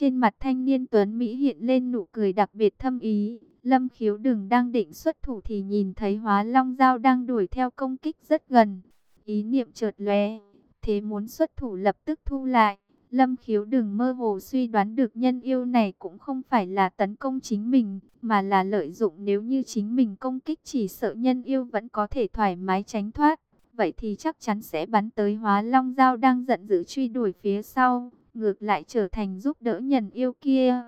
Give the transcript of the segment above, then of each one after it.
Trên mặt thanh niên Tuấn Mỹ hiện lên nụ cười đặc biệt thâm ý. Lâm khiếu đừng đang định xuất thủ thì nhìn thấy hóa long dao đang đuổi theo công kích rất gần. Ý niệm chợt lóe, thế muốn xuất thủ lập tức thu lại. Lâm khiếu đừng mơ hồ suy đoán được nhân yêu này cũng không phải là tấn công chính mình, mà là lợi dụng nếu như chính mình công kích chỉ sợ nhân yêu vẫn có thể thoải mái tránh thoát. Vậy thì chắc chắn sẽ bắn tới hóa long dao đang giận dữ truy đuổi phía sau, ngược lại trở thành giúp đỡ nhân yêu kia.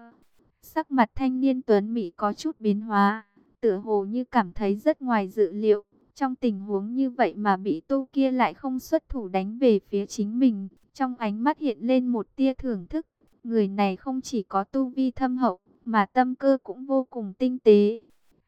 Sắc mặt thanh niên tuấn Mỹ có chút biến hóa, tựa hồ như cảm thấy rất ngoài dự liệu. Trong tình huống như vậy mà bị tu kia lại không xuất thủ đánh về phía chính mình, trong ánh mắt hiện lên một tia thưởng thức. Người này không chỉ có tu vi thâm hậu, mà tâm cơ cũng vô cùng tinh tế.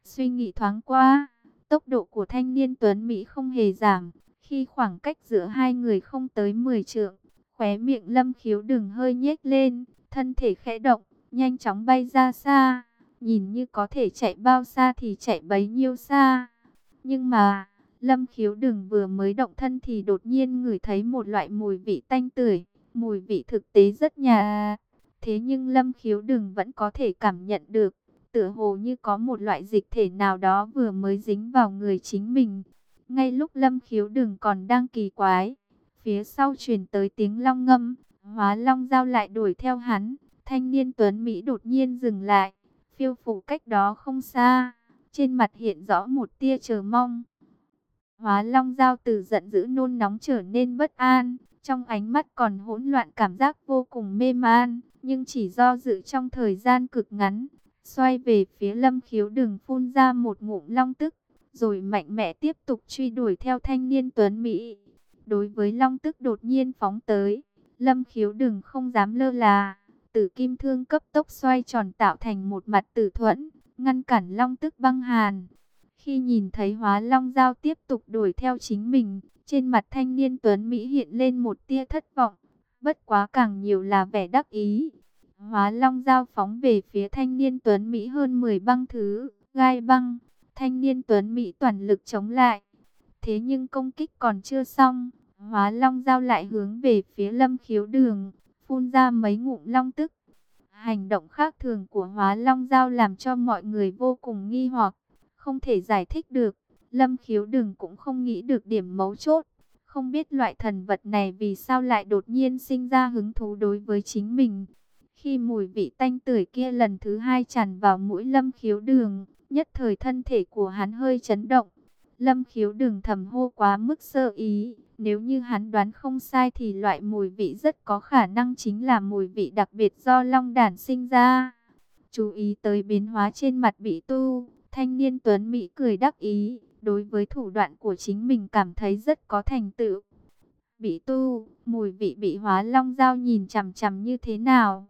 Suy nghĩ thoáng qua, tốc độ của thanh niên Tuấn Mỹ không hề giảm. Khi khoảng cách giữa hai người không tới 10 trượng, khóe miệng lâm khiếu đừng hơi nhếch lên, thân thể khẽ động, nhanh chóng bay ra xa. Nhìn như có thể chạy bao xa thì chạy bấy nhiêu xa. Nhưng mà, Lâm khiếu đừng vừa mới động thân thì đột nhiên ngửi thấy một loại mùi vị tanh tưởi, mùi vị thực tế rất nhà. Thế nhưng Lâm khiếu đừng vẫn có thể cảm nhận được, tựa hồ như có một loại dịch thể nào đó vừa mới dính vào người chính mình. Ngay lúc Lâm khiếu đừng còn đang kỳ quái, phía sau truyền tới tiếng long ngâm, hóa long giao lại đuổi theo hắn. Thanh niên Tuấn Mỹ đột nhiên dừng lại, phiêu phủ cách đó không xa, trên mặt hiện rõ một tia chờ mong. Hóa Long Giao từ giận dữ nôn nóng trở nên bất an, trong ánh mắt còn hỗn loạn cảm giác vô cùng mê man, nhưng chỉ do dự trong thời gian cực ngắn, xoay về phía Lâm Khiếu đừng phun ra một ngụm long tức, rồi mạnh mẽ tiếp tục truy đuổi theo thanh niên Tuấn Mỹ. Đối với long tức đột nhiên phóng tới, Lâm Khiếu đừng không dám lơ là, tử kim thương cấp tốc xoay tròn tạo thành một mặt tử thuẫn, ngăn cản long tức băng hàn. Khi nhìn thấy hóa long giao tiếp tục đuổi theo chính mình, trên mặt thanh niên Tuấn Mỹ hiện lên một tia thất vọng, bất quá càng nhiều là vẻ đắc ý. Hóa long giao phóng về phía thanh niên Tuấn Mỹ hơn 10 băng thứ, gai băng, thanh niên Tuấn Mỹ toàn lực chống lại. Thế nhưng công kích còn chưa xong, hóa long dao lại hướng về phía lâm khiếu đường, phun ra mấy ngụm long tức. Hành động khác thường của hóa long dao làm cho mọi người vô cùng nghi hoặc không thể giải thích được. Lâm khiếu đường cũng không nghĩ được điểm mấu chốt. Không biết loại thần vật này vì sao lại đột nhiên sinh ra hứng thú đối với chính mình. Khi mùi vị tanh tưởi kia lần thứ hai tràn vào mũi lâm khiếu đường, nhất thời thân thể của hắn hơi chấn động. Lâm khiếu đường thầm hô quá mức sơ ý. Nếu như hắn đoán không sai thì loại mùi vị rất có khả năng chính là mùi vị đặc biệt do long đàn sinh ra. Chú ý tới biến hóa trên mặt bị tu, Thanh niên Tuấn Mỹ cười đắc ý, đối với thủ đoạn của chính mình cảm thấy rất có thành tựu. Bị tu, mùi vị bị hóa long dao nhìn chằm chằm như thế nào?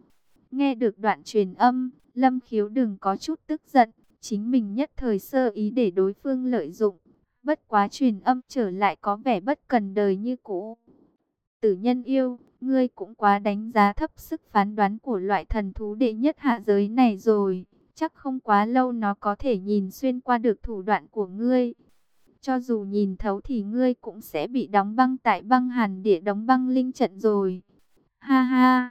Nghe được đoạn truyền âm, Lâm Khiếu đừng có chút tức giận, chính mình nhất thời sơ ý để đối phương lợi dụng. Bất quá truyền âm trở lại có vẻ bất cần đời như cũ. Tử nhân yêu, ngươi cũng quá đánh giá thấp sức phán đoán của loại thần thú đệ nhất hạ giới này rồi chắc không quá lâu nó có thể nhìn xuyên qua được thủ đoạn của ngươi. Cho dù nhìn thấu thì ngươi cũng sẽ bị đóng băng tại băng hàn địa đóng băng linh trận rồi. Ha ha!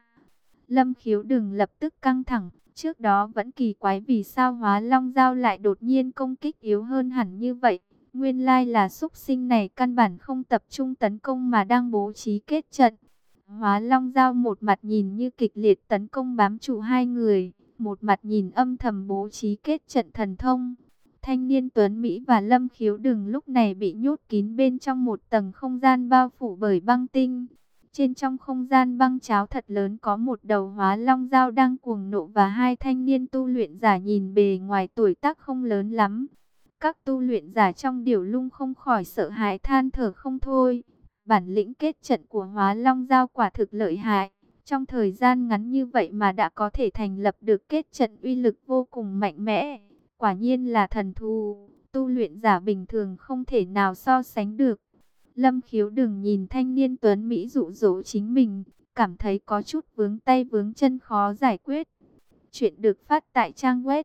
Lâm khiếu đừng lập tức căng thẳng. Trước đó vẫn kỳ quái vì sao hóa long dao lại đột nhiên công kích yếu hơn hẳn như vậy. Nguyên lai là xúc sinh này căn bản không tập trung tấn công mà đang bố trí kết trận. Hóa long giao một mặt nhìn như kịch liệt tấn công bám trụ hai người, một mặt nhìn âm thầm bố trí kết trận thần thông. Thanh niên Tuấn Mỹ và Lâm Khiếu Đừng lúc này bị nhốt kín bên trong một tầng không gian bao phủ bởi băng tinh. Trên trong không gian băng cháo thật lớn có một đầu hóa long dao đang cuồng nộ và hai thanh niên tu luyện giả nhìn bề ngoài tuổi tác không lớn lắm. Các tu luyện giả trong điều lung không khỏi sợ hãi than thở không thôi. Bản lĩnh kết trận của hóa long giao quả thực lợi hại. Trong thời gian ngắn như vậy mà đã có thể thành lập được kết trận uy lực vô cùng mạnh mẽ. Quả nhiên là thần thù, tu luyện giả bình thường không thể nào so sánh được. Lâm khiếu đừng nhìn thanh niên tuấn Mỹ dụ dỗ chính mình, cảm thấy có chút vướng tay vướng chân khó giải quyết. Chuyện được phát tại trang web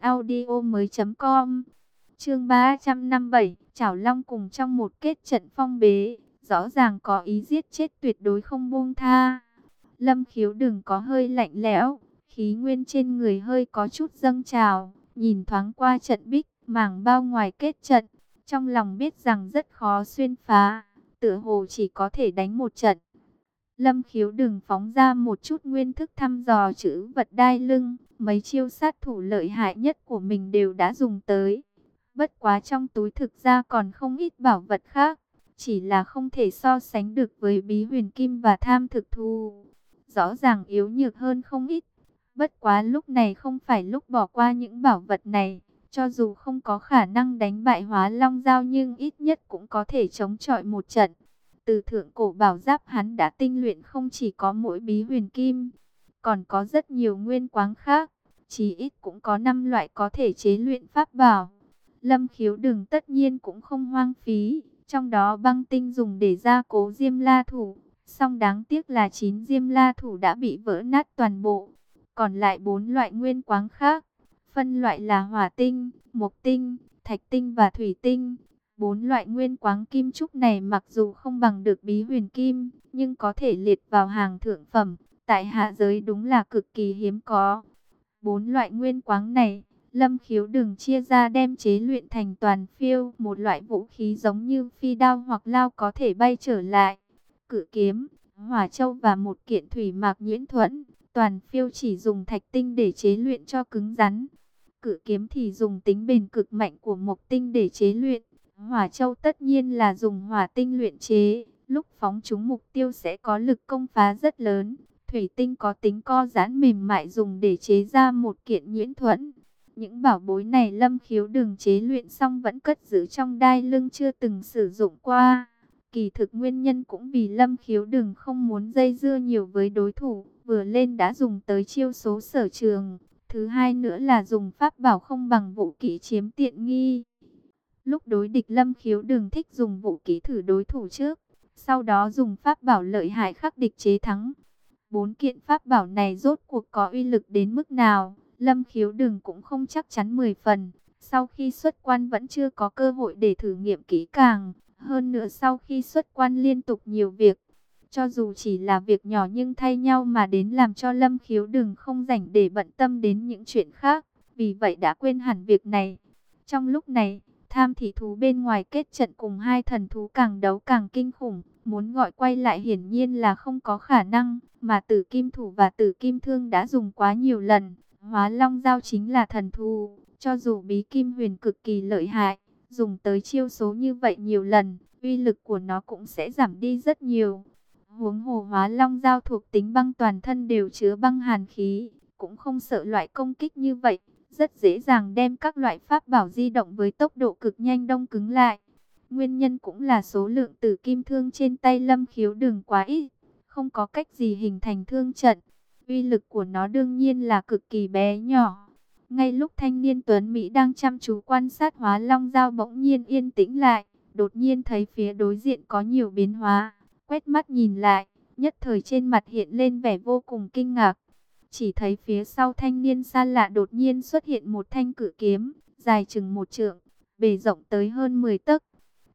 audio mới.com Chương 357, Chảo Long cùng trong một kết trận phong bế, rõ ràng có ý giết chết tuyệt đối không buông tha. Lâm khiếu đừng có hơi lạnh lẽo, khí nguyên trên người hơi có chút dâng trào, nhìn thoáng qua trận bích, mảng bao ngoài kết trận, trong lòng biết rằng rất khó xuyên phá, tựa hồ chỉ có thể đánh một trận. Lâm khiếu đừng phóng ra một chút nguyên thức thăm dò chữ vật đai lưng, mấy chiêu sát thủ lợi hại nhất của mình đều đã dùng tới. Bất quá trong túi thực ra còn không ít bảo vật khác, chỉ là không thể so sánh được với bí huyền kim và tham thực thu. Rõ ràng yếu nhược hơn không ít. Bất quá lúc này không phải lúc bỏ qua những bảo vật này. Cho dù không có khả năng đánh bại hóa long giao nhưng ít nhất cũng có thể chống chọi một trận. Từ thượng cổ bảo giáp hắn đã tinh luyện không chỉ có mỗi bí huyền kim, còn có rất nhiều nguyên quáng khác. chí ít cũng có 5 loại có thể chế luyện pháp bảo. Lâm khiếu đừng tất nhiên cũng không hoang phí. Trong đó băng tinh dùng để gia cố diêm la thủ. Song đáng tiếc là 9 diêm la thủ đã bị vỡ nát toàn bộ. Còn lại bốn loại nguyên quáng khác. Phân loại là hỏa tinh, mộc tinh, thạch tinh và thủy tinh. Bốn loại nguyên quáng kim trúc này mặc dù không bằng được bí huyền kim, nhưng có thể liệt vào hàng thượng phẩm. Tại hạ giới đúng là cực kỳ hiếm có. Bốn loại nguyên quáng này, lâm khiếu đừng chia ra đem chế luyện thành toàn phiêu. Một loại vũ khí giống như phi đao hoặc lao có thể bay trở lại. Cự kiếm, hỏa châu và một kiện thủy mạc nhuyễn thuẫn. Toàn phiêu chỉ dùng thạch tinh để chế luyện cho cứng rắn. Cự kiếm thì dùng tính bền cực mạnh của mộc tinh để chế luyện. Hỏa châu tất nhiên là dùng hỏa tinh luyện chế. Lúc phóng trúng mục tiêu sẽ có lực công phá rất lớn. Thủy tinh có tính co giãn mềm mại dùng để chế ra một kiện nhuyễn thuẫn. Những bảo bối này lâm khiếu đường chế luyện xong vẫn cất giữ trong đai lưng chưa từng sử dụng qua. Kỳ thực nguyên nhân cũng vì lâm khiếu đường không muốn dây dưa nhiều với đối thủ. Vừa lên đã dùng tới chiêu số sở trường. Thứ hai nữa là dùng pháp bảo không bằng vũ kỹ chiếm tiện nghi. Lúc đối địch lâm khiếu đường thích dùng vũ kỹ thử đối thủ trước. Sau đó dùng pháp bảo lợi hại khắc địch chế thắng. Bốn kiện pháp bảo này rốt cuộc có uy lực đến mức nào? Lâm khiếu đừng cũng không chắc chắn 10 phần. Sau khi xuất quan vẫn chưa có cơ hội để thử nghiệm kỹ càng. Hơn nữa sau khi xuất quan liên tục nhiều việc. Cho dù chỉ là việc nhỏ nhưng thay nhau mà đến làm cho Lâm khiếu đừng không rảnh để bận tâm đến những chuyện khác. Vì vậy đã quên hẳn việc này. Trong lúc này, tham thị thú bên ngoài kết trận cùng hai thần thú càng đấu càng kinh khủng. Muốn gọi quay lại hiển nhiên là không có khả năng. Mà tử kim thủ và tử kim thương đã dùng quá nhiều lần. Hóa long giao chính là thần thù, cho dù bí kim huyền cực kỳ lợi hại, dùng tới chiêu số như vậy nhiều lần, uy lực của nó cũng sẽ giảm đi rất nhiều. Huống hồ hóa long giao thuộc tính băng toàn thân đều chứa băng hàn khí, cũng không sợ loại công kích như vậy, rất dễ dàng đem các loại pháp bảo di động với tốc độ cực nhanh đông cứng lại. Nguyên nhân cũng là số lượng tử kim thương trên tay lâm khiếu đừng quá ít, không có cách gì hình thành thương trận. Uy lực của nó đương nhiên là cực kỳ bé nhỏ. Ngay lúc thanh niên Tuấn Mỹ đang chăm chú quan sát hóa long dao bỗng nhiên yên tĩnh lại. Đột nhiên thấy phía đối diện có nhiều biến hóa. Quét mắt nhìn lại, nhất thời trên mặt hiện lên vẻ vô cùng kinh ngạc. Chỉ thấy phía sau thanh niên xa lạ đột nhiên xuất hiện một thanh cử kiếm, dài chừng một trượng, bề rộng tới hơn 10 tấc.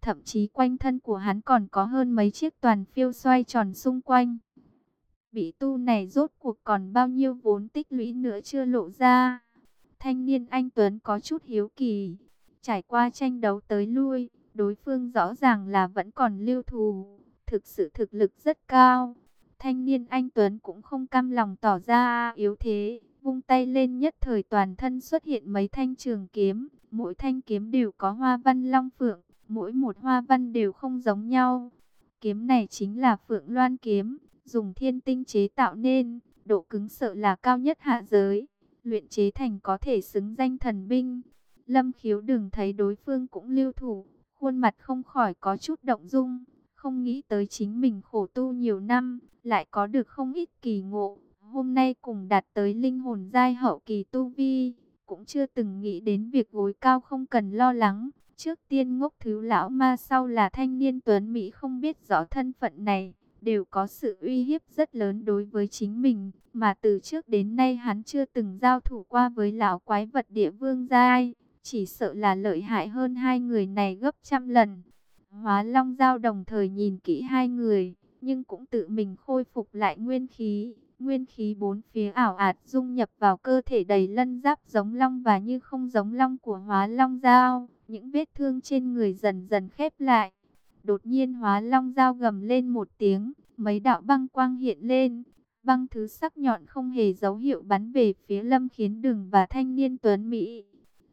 Thậm chí quanh thân của hắn còn có hơn mấy chiếc toàn phiêu xoay tròn xung quanh bị tu này rốt cuộc còn bao nhiêu vốn tích lũy nữa chưa lộ ra. Thanh niên anh Tuấn có chút hiếu kỳ, trải qua tranh đấu tới lui, đối phương rõ ràng là vẫn còn lưu thù, thực sự thực lực rất cao. Thanh niên anh Tuấn cũng không cam lòng tỏ ra yếu thế, vung tay lên nhất thời toàn thân xuất hiện mấy thanh trường kiếm, mỗi thanh kiếm đều có hoa văn long phượng, mỗi một hoa văn đều không giống nhau. Kiếm này chính là Phượng Loan kiếm, dùng thiên tinh chế tạo nên, độ cứng sợ là cao nhất hạ giới, luyện chế thành có thể xứng danh thần binh. Lâm khiếu đừng thấy đối phương cũng lưu thủ, khuôn mặt không khỏi có chút động dung, không nghĩ tới chính mình khổ tu nhiều năm, lại có được không ít kỳ ngộ. Hôm nay cùng đạt tới linh hồn giai hậu kỳ tu vi, cũng chưa từng nghĩ đến việc gối cao không cần lo lắng. Trước tiên ngốc thứ lão ma sau là thanh niên tuấn Mỹ không biết rõ thân phận này đều có sự uy hiếp rất lớn đối với chính mình, mà từ trước đến nay hắn chưa từng giao thủ qua với lão quái vật địa vương giai, chỉ sợ là lợi hại hơn hai người này gấp trăm lần. Hóa Long Giao đồng thời nhìn kỹ hai người, nhưng cũng tự mình khôi phục lại nguyên khí. Nguyên khí bốn phía ảo ạt dung nhập vào cơ thể đầy lân giáp giống long và như không giống long của hóa long dao. Những vết thương trên người dần dần khép lại. Đột nhiên hóa long dao gầm lên một tiếng, mấy đạo băng quang hiện lên. Băng thứ sắc nhọn không hề dấu hiệu bắn về phía lâm khiến đường và thanh niên tuấn Mỹ.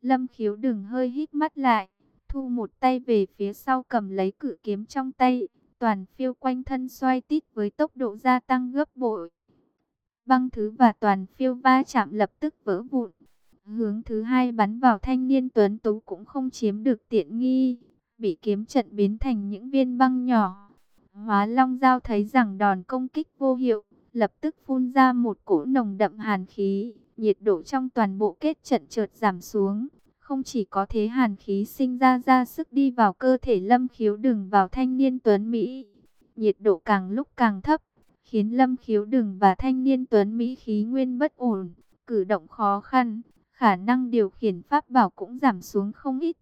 Lâm khiếu đừng hơi hít mắt lại, thu một tay về phía sau cầm lấy cự kiếm trong tay, toàn phiêu quanh thân xoay tít với tốc độ gia tăng gấp bội. Băng thứ và toàn phiêu va chạm lập tức vỡ vụn. Hướng thứ hai bắn vào thanh niên tuấn tú cũng không chiếm được tiện nghi, bị kiếm trận biến thành những viên băng nhỏ. Hóa Long Giao thấy rằng đòn công kích vô hiệu, lập tức phun ra một cỗ nồng đậm hàn khí, nhiệt độ trong toàn bộ kết trận chợt giảm xuống. Không chỉ có thế hàn khí sinh ra ra sức đi vào cơ thể lâm khiếu đừng vào thanh niên tuấn Mỹ. Nhiệt độ càng lúc càng thấp, khiến lâm khiếu đừng và thanh niên tuấn Mỹ khí nguyên bất ổn, cử động khó khăn, khả năng điều khiển pháp bảo cũng giảm xuống không ít.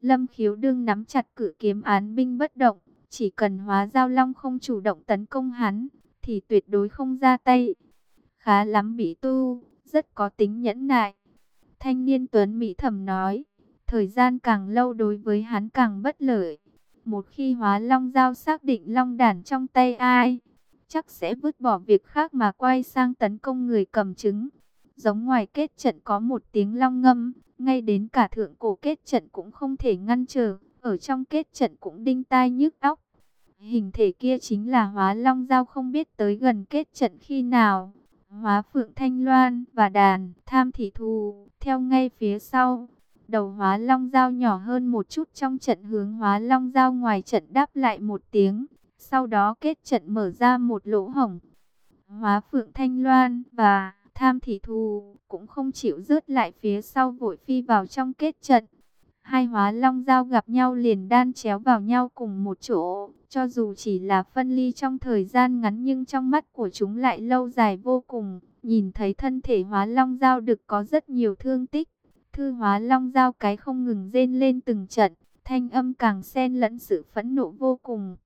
Lâm khiếu đương nắm chặt cử kiếm án binh bất động, chỉ cần hóa giao long không chủ động tấn công hắn, thì tuyệt đối không ra tay. Khá lắm bị tu, rất có tính nhẫn nại. Thanh niên Tuấn Mỹ thầm nói, thời gian càng lâu đối với hắn càng bất lợi. Một khi hóa long giao xác định long đàn trong tay ai, chắc sẽ vứt bỏ việc khác mà quay sang tấn công người cầm chứng. Giống ngoài kết trận có một tiếng long ngâm, ngay đến cả thượng cổ kết trận cũng không thể ngăn trở, ở trong kết trận cũng đinh tai nhức óc. Hình thể kia chính là hóa long giao không biết tới gần kết trận khi nào. Hóa phượng thanh loan và đàn tham thị thù theo ngay phía sau. Đầu hóa long giao nhỏ hơn một chút trong trận hướng hóa long giao ngoài trận đáp lại một tiếng. Sau đó kết trận mở ra một lỗ hổng. Hóa phượng thanh loan và tham thị thù cũng không chịu rớt lại phía sau vội phi vào trong kết trận. Hai hóa long dao gặp nhau liền đan chéo vào nhau cùng một chỗ, cho dù chỉ là phân ly trong thời gian ngắn nhưng trong mắt của chúng lại lâu dài vô cùng. Nhìn thấy thân thể hóa long dao được có rất nhiều thương tích. Thư hóa long dao cái không ngừng rên lên từng trận, thanh âm càng xen lẫn sự phẫn nộ vô cùng.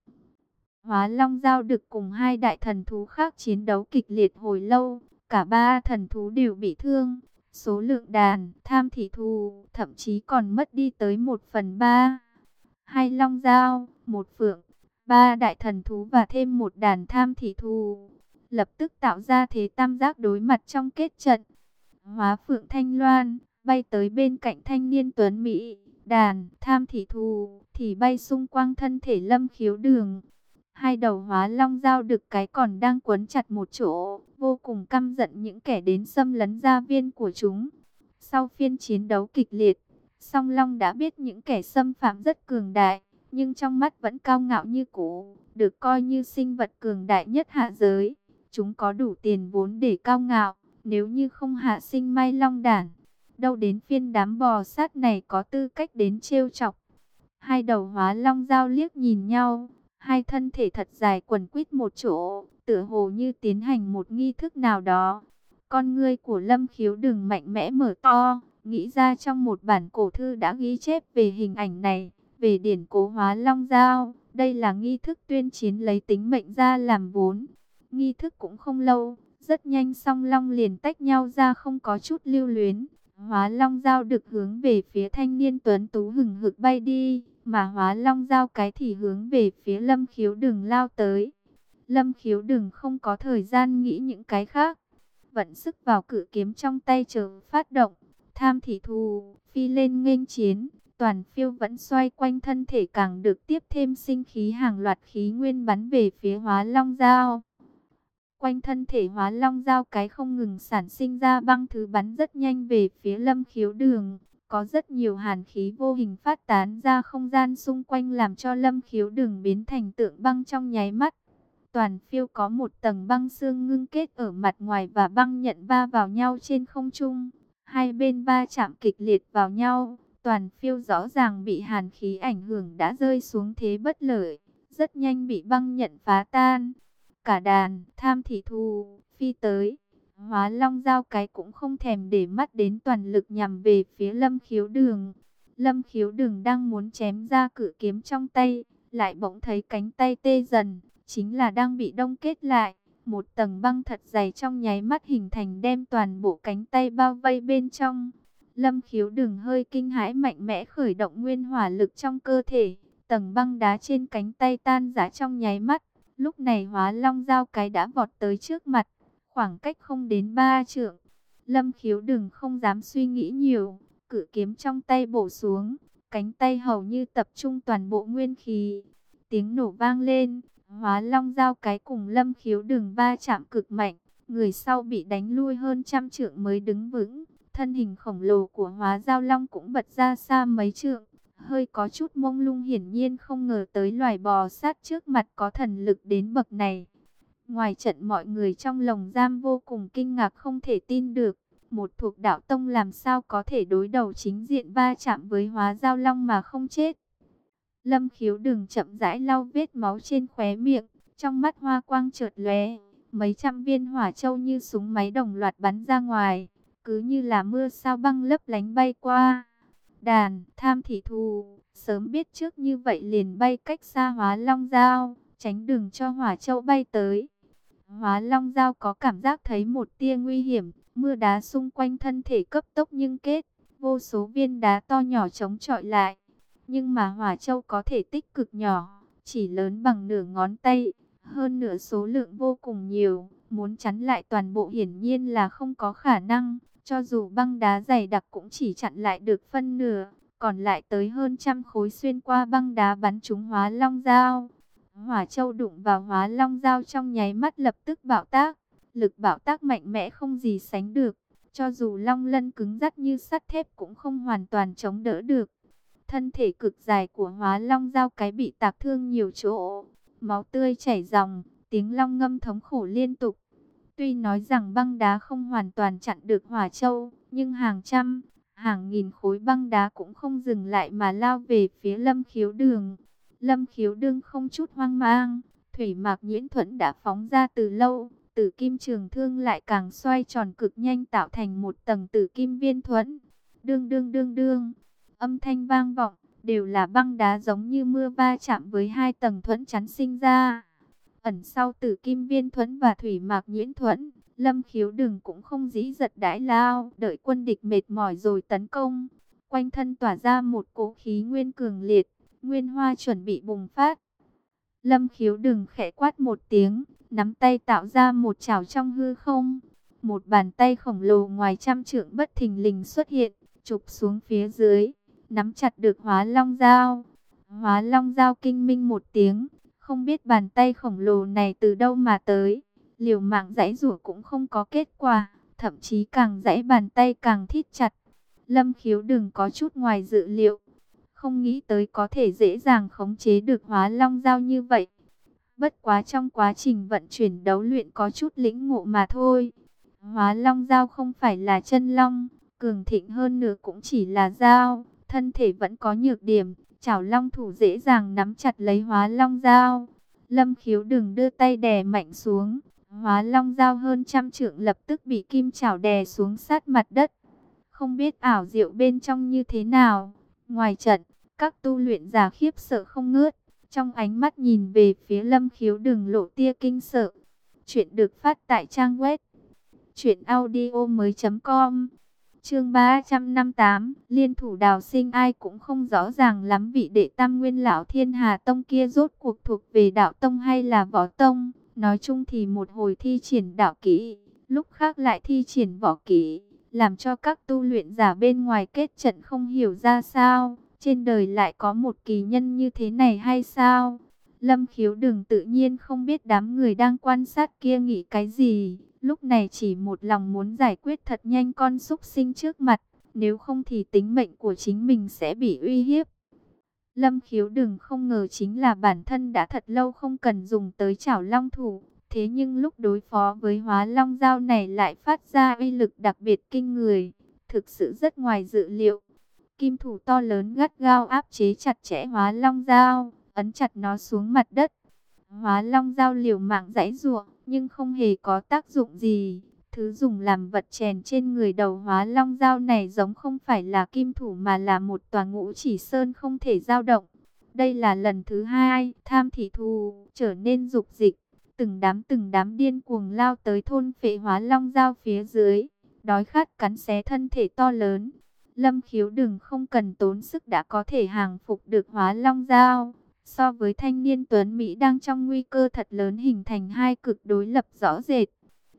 Hóa long giao được cùng hai đại thần thú khác chiến đấu kịch liệt hồi lâu, cả ba thần thú đều bị thương. Số lượng đàn, tham thị thù, thậm chí còn mất đi tới một phần ba. Hai long dao, một phượng, ba đại thần thú và thêm một đàn tham thị thù. Lập tức tạo ra thế tam giác đối mặt trong kết trận. Hóa phượng thanh loan, bay tới bên cạnh thanh niên tuấn Mỹ. Đàn, tham thị thù, thì bay xung quanh thân thể lâm khiếu đường. Hai đầu hóa long giao được cái còn đang quấn chặt một chỗ, vô cùng căm giận những kẻ đến xâm lấn gia viên của chúng. Sau phiên chiến đấu kịch liệt, song long đã biết những kẻ xâm phạm rất cường đại, nhưng trong mắt vẫn cao ngạo như cũ, được coi như sinh vật cường đại nhất hạ giới. Chúng có đủ tiền vốn để cao ngạo, nếu như không hạ sinh mai long đản, đâu đến phiên đám bò sát này có tư cách đến trêu chọc. Hai đầu hóa long giao liếc nhìn nhau, hai thân thể thật dài quần quýt một chỗ, tựa hồ như tiến hành một nghi thức nào đó. Con ngươi của Lâm Khiếu đừng mạnh mẽ mở to, nghĩ ra trong một bản cổ thư đã ghi chép về hình ảnh này, về điển cố hóa long giao. Đây là nghi thức tuyên chiến lấy tính mệnh ra làm vốn. Nghi thức cũng không lâu, rất nhanh song long liền tách nhau ra không có chút lưu luyến. Hóa long giao được hướng về phía thanh niên tuấn tú hừng hực bay đi mà hóa long giao cái thì hướng về phía lâm khiếu đừng lao tới. Lâm khiếu đừng không có thời gian nghĩ những cái khác, vận sức vào cự kiếm trong tay chờ phát động, tham thị thù, phi lên nghênh chiến, toàn phiêu vẫn xoay quanh thân thể càng được tiếp thêm sinh khí hàng loạt khí nguyên bắn về phía hóa long giao. Quanh thân thể hóa long giao cái không ngừng sản sinh ra băng thứ bắn rất nhanh về phía lâm khiếu đường. Có rất nhiều hàn khí vô hình phát tán ra không gian xung quanh làm cho lâm khiếu đường biến thành tượng băng trong nháy mắt. Toàn phiêu có một tầng băng xương ngưng kết ở mặt ngoài và băng nhận va vào nhau trên không trung. Hai bên va chạm kịch liệt vào nhau. Toàn phiêu rõ ràng bị hàn khí ảnh hưởng đã rơi xuống thế bất lợi. Rất nhanh bị băng nhận phá tan. Cả đàn, tham thị thù, phi tới Hóa long giao cái cũng không thèm để mắt đến toàn lực nhằm về phía lâm khiếu đường. Lâm khiếu đường đang muốn chém ra cự kiếm trong tay, lại bỗng thấy cánh tay tê dần, chính là đang bị đông kết lại. Một tầng băng thật dày trong nháy mắt hình thành đem toàn bộ cánh tay bao vây bên trong. Lâm khiếu Đường hơi kinh hãi mạnh mẽ khởi động nguyên hỏa lực trong cơ thể. Tầng băng đá trên cánh tay tan rã trong nháy mắt. Lúc này hóa long dao cái đã vọt tới trước mặt. Khoảng cách không đến ba trượng. Lâm khiếu đừng không dám suy nghĩ nhiều. Cự kiếm trong tay bổ xuống. Cánh tay hầu như tập trung toàn bộ nguyên khí. Tiếng nổ vang lên. Hóa long giao cái cùng lâm khiếu đừng ba chạm cực mạnh. Người sau bị đánh lui hơn trăm trượng mới đứng vững. Thân hình khổng lồ của hóa giao long cũng bật ra xa mấy trượng. Hơi có chút mông lung hiển nhiên không ngờ tới loài bò sát trước mặt có thần lực đến bậc này. Ngoài trận mọi người trong lồng giam vô cùng kinh ngạc không thể tin được. Một thuộc đạo tông làm sao có thể đối đầu chính diện va chạm với hóa giao long mà không chết. Lâm khiếu đừng chậm rãi lau vết máu trên khóe miệng, trong mắt hoa quang chợt lóe, mấy trăm viên hỏa châu như súng máy đồng loạt bắn ra ngoài, cứ như là mưa sao băng lấp lánh bay qua. Đàn, tham thị thù, sớm biết trước như vậy liền bay cách xa hóa long dao, tránh đường cho hỏa châu bay tới. Hóa long dao có cảm giác thấy một tia nguy hiểm, mưa đá xung quanh thân thể cấp tốc nhưng kết, vô số viên đá to nhỏ chống chọi lại nhưng mà hỏa châu có thể tích cực nhỏ, chỉ lớn bằng nửa ngón tay, hơn nửa số lượng vô cùng nhiều, muốn chắn lại toàn bộ hiển nhiên là không có khả năng, cho dù băng đá dày đặc cũng chỉ chặn lại được phân nửa, còn lại tới hơn trăm khối xuyên qua băng đá bắn trúng hóa long dao. Hỏa châu đụng vào hóa long dao trong nháy mắt lập tức bạo tác, lực bạo tác mạnh mẽ không gì sánh được, cho dù long lân cứng rắt như sắt thép cũng không hoàn toàn chống đỡ được. Thân thể cực dài của hóa long dao cái bị tạc thương nhiều chỗ, máu tươi chảy ròng, tiếng long ngâm thống khổ liên tục. Tuy nói rằng băng đá không hoàn toàn chặn được hỏa châu, nhưng hàng trăm, hàng nghìn khối băng đá cũng không dừng lại mà lao về phía lâm khiếu đường. Lâm khiếu đương không chút hoang mang, thủy mạc nhuyễn thuẫn đã phóng ra từ lâu, tử kim trường thương lại càng xoay tròn cực nhanh tạo thành một tầng tử kim viên thuẫn. Đương đương đương đương, âm thanh vang vọng, đều là băng đá giống như mưa va chạm với hai tầng thuẫn chắn sinh ra. Ẩn sau tử kim viên thuẫn và thủy mạc nhuyễn thuẫn, lâm khiếu đừng cũng không dĩ giật đãi lao, đợi quân địch mệt mỏi rồi tấn công. Quanh thân tỏa ra một cỗ khí nguyên cường liệt, nguyên hoa chuẩn bị bùng phát. Lâm khiếu đừng khẽ quát một tiếng, nắm tay tạo ra một chảo trong hư không. Một bàn tay khổng lồ ngoài trăm trượng bất thình lình xuất hiện, chụp xuống phía dưới nắm chặt được hóa long dao. Hóa long dao kinh minh một tiếng, không biết bàn tay khổng lồ này từ đâu mà tới. Liều mạng giãy rủa cũng không có kết quả, thậm chí càng giãy bàn tay càng thít chặt. Lâm khiếu đừng có chút ngoài dự liệu, không nghĩ tới có thể dễ dàng khống chế được hóa long dao như vậy. Bất quá trong quá trình vận chuyển đấu luyện có chút lĩnh ngộ mà thôi. Hóa long dao không phải là chân long, cường thịnh hơn nữa cũng chỉ là dao thân thể vẫn có nhược điểm, chảo long thủ dễ dàng nắm chặt lấy hóa long dao. Lâm khiếu đừng đưa tay đè mạnh xuống, hóa long dao hơn trăm trượng lập tức bị kim chảo đè xuống sát mặt đất. Không biết ảo diệu bên trong như thế nào, ngoài trận, các tu luyện giả khiếp sợ không ngớt, trong ánh mắt nhìn về phía lâm khiếu đường lộ tia kinh sợ. Chuyện được phát tại trang web chuyện audio mới.com Chương 358, liên thủ đào sinh ai cũng không rõ ràng lắm vị đệ tam nguyên lão thiên hà tông kia rốt cuộc thuộc về đạo tông hay là võ tông. Nói chung thì một hồi thi triển đạo kỹ, lúc khác lại thi triển võ kỹ, làm cho các tu luyện giả bên ngoài kết trận không hiểu ra sao. Trên đời lại có một kỳ nhân như thế này hay sao? Lâm khiếu đừng tự nhiên không biết đám người đang quan sát kia nghĩ cái gì Lúc này chỉ một lòng muốn giải quyết thật nhanh con súc sinh trước mặt, nếu không thì tính mệnh của chính mình sẽ bị uy hiếp. Lâm khiếu đừng không ngờ chính là bản thân đã thật lâu không cần dùng tới chảo long thủ. Thế nhưng lúc đối phó với hóa long dao này lại phát ra uy lực đặc biệt kinh người. Thực sự rất ngoài dự liệu. Kim thủ to lớn gắt gao áp chế chặt chẽ hóa long dao, ấn chặt nó xuống mặt đất. Hóa long dao liều mạng giãy ruộng nhưng không hề có tác dụng gì. Thứ dùng làm vật chèn trên người đầu hóa long dao này giống không phải là kim thủ mà là một tòa ngũ chỉ sơn không thể dao động. Đây là lần thứ hai, tham thị thù, trở nên dục dịch. Từng đám từng đám điên cuồng lao tới thôn phệ hóa long dao phía dưới. Đói khát cắn xé thân thể to lớn. Lâm khiếu đừng không cần tốn sức đã có thể hàng phục được hóa long dao. So với thanh niên Tuấn Mỹ đang trong nguy cơ thật lớn hình thành hai cực đối lập rõ rệt.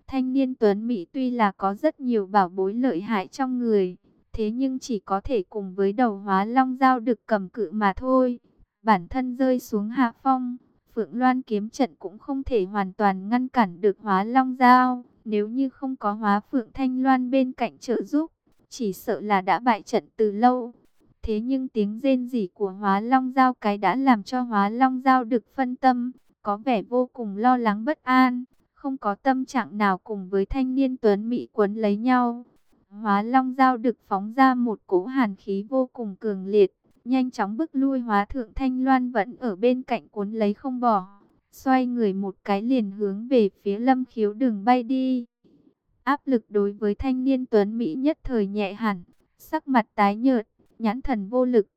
Thanh niên Tuấn Mỹ tuy là có rất nhiều bảo bối lợi hại trong người, thế nhưng chỉ có thể cùng với đầu hóa long dao được cầm cự mà thôi. Bản thân rơi xuống hạ phong, Phượng Loan kiếm trận cũng không thể hoàn toàn ngăn cản được hóa long dao. Nếu như không có hóa Phượng Thanh Loan bên cạnh trợ giúp, chỉ sợ là đã bại trận từ lâu. Thế nhưng tiếng rên rỉ của hóa long dao cái đã làm cho hóa long dao được phân tâm, có vẻ vô cùng lo lắng bất an, không có tâm trạng nào cùng với thanh niên tuấn mỹ quấn lấy nhau. Hóa long dao được phóng ra một cỗ hàn khí vô cùng cường liệt, nhanh chóng bức lui hóa thượng thanh loan vẫn ở bên cạnh cuốn lấy không bỏ. Xoay người một cái liền hướng về phía lâm khiếu đường bay đi. Áp lực đối với thanh niên tuấn Mỹ nhất thời nhẹ hẳn, sắc mặt tái nhợt, nhãn thần vô lực,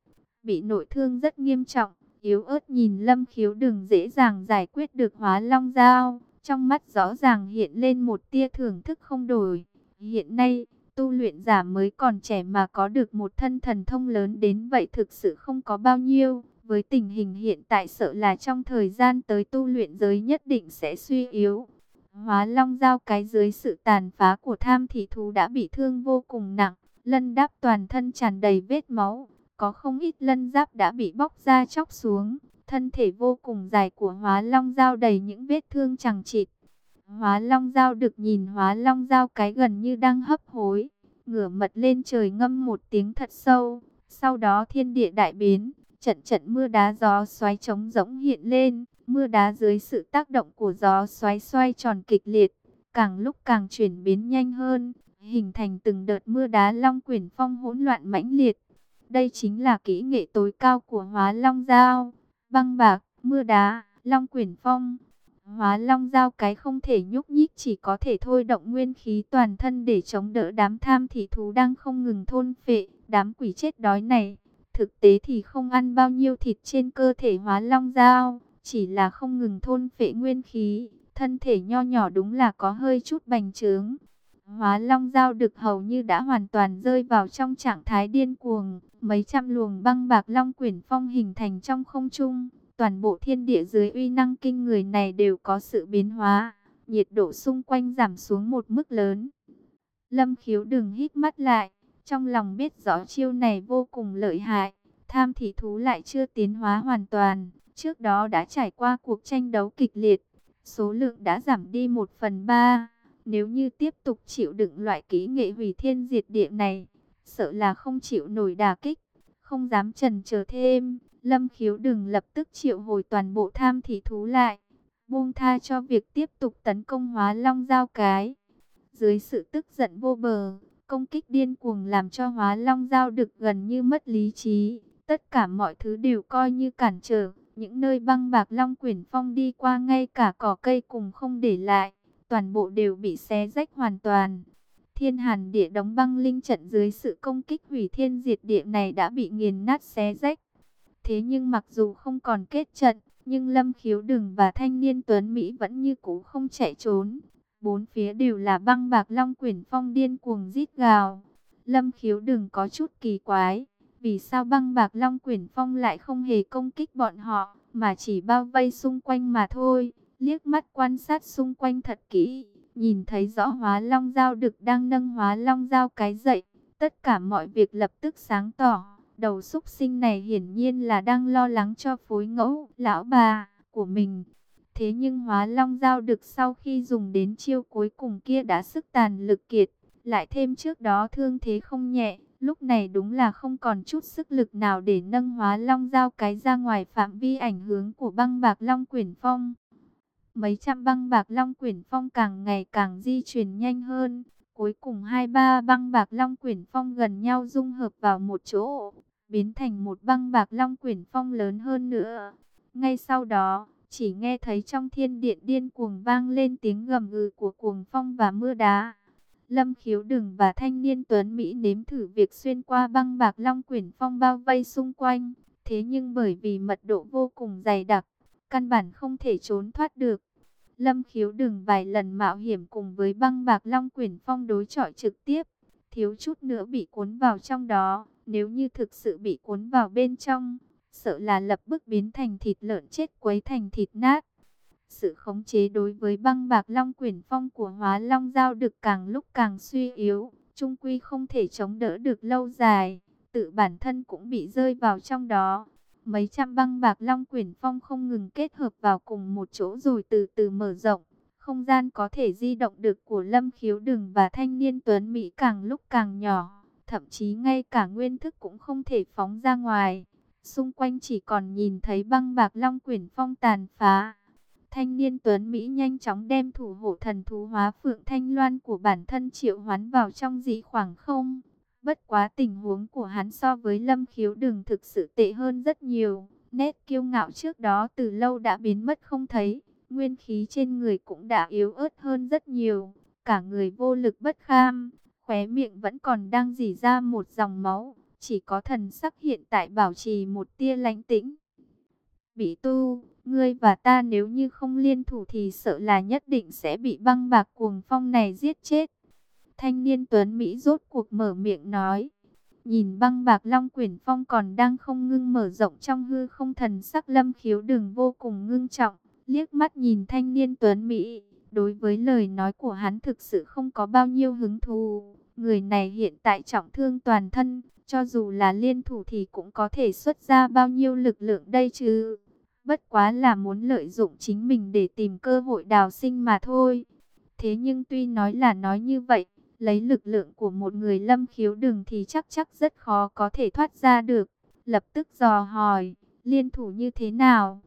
bị nội thương rất nghiêm trọng, yếu ớt nhìn lâm khiếu đường dễ dàng giải quyết được hóa long dao, trong mắt rõ ràng hiện lên một tia thưởng thức không đổi. Hiện nay, tu luyện giả mới còn trẻ mà có được một thân thần thông lớn đến vậy thực sự không có bao nhiêu. Với tình hình hiện tại sợ là trong thời gian tới tu luyện giới nhất định sẽ suy yếu. Hóa long giao cái dưới sự tàn phá của tham thị thú đã bị thương vô cùng nặng. Lân đáp toàn thân tràn đầy vết máu. Có không ít lân giáp đã bị bóc ra chóc xuống. Thân thể vô cùng dài của hóa long giao đầy những vết thương chẳng chịt. Hóa long giao được nhìn hóa long giao cái gần như đang hấp hối. Ngửa mật lên trời ngâm một tiếng thật sâu. Sau đó thiên địa đại biến. Trận trận mưa đá gió xoáy trống rỗng hiện lên. Mưa đá dưới sự tác động của gió xoáy xoay tròn kịch liệt. Càng lúc càng chuyển biến nhanh hơn. Hình thành từng đợt mưa đá long quyển phong hỗn loạn mãnh liệt. Đây chính là kỹ nghệ tối cao của hóa long giao. Băng bạc, mưa đá, long quyển phong. Hóa long giao cái không thể nhúc nhích chỉ có thể thôi động nguyên khí toàn thân để chống đỡ đám tham thị thú đang không ngừng thôn phệ, đám quỷ chết đói này. Thực tế thì không ăn bao nhiêu thịt trên cơ thể hóa long giao, chỉ là không ngừng thôn phệ nguyên khí, thân thể nho nhỏ đúng là có hơi chút bành trướng. Hóa long giao được hầu như đã hoàn toàn rơi vào trong trạng thái điên cuồng, mấy trăm luồng băng bạc long quyển phong hình thành trong không trung, toàn bộ thiên địa dưới uy năng kinh người này đều có sự biến hóa, nhiệt độ xung quanh giảm xuống một mức lớn. Lâm khiếu đừng hít mắt lại, trong lòng biết rõ chiêu này vô cùng lợi hại, tham thị thú lại chưa tiến hóa hoàn toàn, trước đó đã trải qua cuộc tranh đấu kịch liệt, số lượng đã giảm đi một phần ba. Nếu như tiếp tục chịu đựng loại kỹ nghệ hủy thiên diệt địa này, sợ là không chịu nổi đà kích, không dám trần chờ thêm. Lâm khiếu đừng lập tức triệu hồi toàn bộ tham thị thú lại, buông tha cho việc tiếp tục tấn công hóa long giao cái. Dưới sự tức giận vô bờ, công kích điên cuồng làm cho hóa long giao được gần như mất lý trí. Tất cả mọi thứ đều coi như cản trở, những nơi băng bạc long quyển phong đi qua ngay cả cỏ cây cùng không để lại, toàn bộ đều bị xé rách hoàn toàn. Thiên hàn địa đóng băng linh trận dưới sự công kích hủy thiên diệt địa này đã bị nghiền nát xé rách. Thế nhưng mặc dù không còn kết trận, nhưng Lâm Khiếu Đừng và thanh niên Tuấn Mỹ vẫn như cũ không chạy trốn. Bốn phía đều là băng bạc long quyển phong điên cuồng rít gào. Lâm Khiếu Đừng có chút kỳ quái. Vì sao băng bạc long quyển phong lại không hề công kích bọn họ, mà chỉ bao vây xung quanh mà thôi. Liếc mắt quan sát xung quanh thật kỹ, nhìn thấy rõ hóa long dao đực đang nâng hóa long dao cái dậy. Tất cả mọi việc lập tức sáng tỏ. Đầu súc sinh này hiển nhiên là đang lo lắng cho phối ngẫu, lão bà của mình. Thế nhưng hóa long dao được sau khi dùng đến chiêu cuối cùng kia đã sức tàn lực kiệt. Lại thêm trước đó thương thế không nhẹ, lúc này đúng là không còn chút sức lực nào để nâng hóa long dao cái ra ngoài phạm vi ảnh hưởng của băng bạc long quyển phong. Mấy trăm băng bạc long quyển phong càng ngày càng di chuyển nhanh hơn. Cuối cùng hai ba băng bạc long quyển phong gần nhau dung hợp vào một chỗ biến thành một băng bạc long quyển phong lớn hơn nữa. Ngay sau đó, chỉ nghe thấy trong thiên điện điên cuồng vang lên tiếng gầm gừ của cuồng phong và mưa đá. Lâm khiếu đừng và thanh niên tuấn Mỹ nếm thử việc xuyên qua băng bạc long quyển phong bao vây xung quanh. Thế nhưng bởi vì mật độ vô cùng dày đặc, căn bản không thể trốn thoát được. Lâm khiếu đừng vài lần mạo hiểm cùng với băng bạc long quyển phong đối chọi trực tiếp, thiếu chút nữa bị cuốn vào trong đó. Nếu như thực sự bị cuốn vào bên trong, sợ là lập bức biến thành thịt lợn chết quấy thành thịt nát. Sự khống chế đối với băng bạc long quyển phong của hóa long giao được càng lúc càng suy yếu, trung quy không thể chống đỡ được lâu dài, tự bản thân cũng bị rơi vào trong đó. Mấy trăm băng bạc long quyển phong không ngừng kết hợp vào cùng một chỗ rồi từ từ mở rộng. Không gian có thể di động được của lâm khiếu đừng và thanh niên tuấn Mỹ càng lúc càng nhỏ. Thậm chí ngay cả nguyên thức cũng không thể phóng ra ngoài. Xung quanh chỉ còn nhìn thấy băng bạc long quyển phong tàn phá. Thanh niên tuấn Mỹ nhanh chóng đem thủ hộ thần thú hóa phượng thanh loan của bản thân triệu hoán vào trong dị khoảng không. Bất quá tình huống của hắn so với lâm khiếu đường thực sự tệ hơn rất nhiều. Nét kiêu ngạo trước đó từ lâu đã biến mất không thấy. Nguyên khí trên người cũng đã yếu ớt hơn rất nhiều. Cả người vô lực bất kham. Khóe miệng vẫn còn đang dỉ ra một dòng máu. Chỉ có thần sắc hiện tại bảo trì một tia lánh tĩnh. Bị tu, ngươi và ta nếu như không liên thủ thì sợ là nhất định sẽ bị băng bạc cuồng phong này giết chết. Thanh niên Tuấn Mỹ rốt cuộc mở miệng nói. Nhìn băng bạc long quyển phong còn đang không ngưng mở rộng trong hư không thần sắc lâm khiếu đường vô cùng ngưng trọng. Liếc mắt nhìn thanh niên Tuấn Mỹ. Đối với lời nói của hắn thực sự không có bao nhiêu hứng thú. Người này hiện tại trọng thương toàn thân. Cho dù là liên thủ thì cũng có thể xuất ra bao nhiêu lực lượng đây chứ. Bất quá là muốn lợi dụng chính mình để tìm cơ hội đào sinh mà thôi. Thế nhưng tuy nói là nói như vậy, lấy lực lượng của một người lâm khiếu đường thì chắc chắc rất khó có thể thoát ra được. Lập tức dò hỏi, liên thủ như thế nào?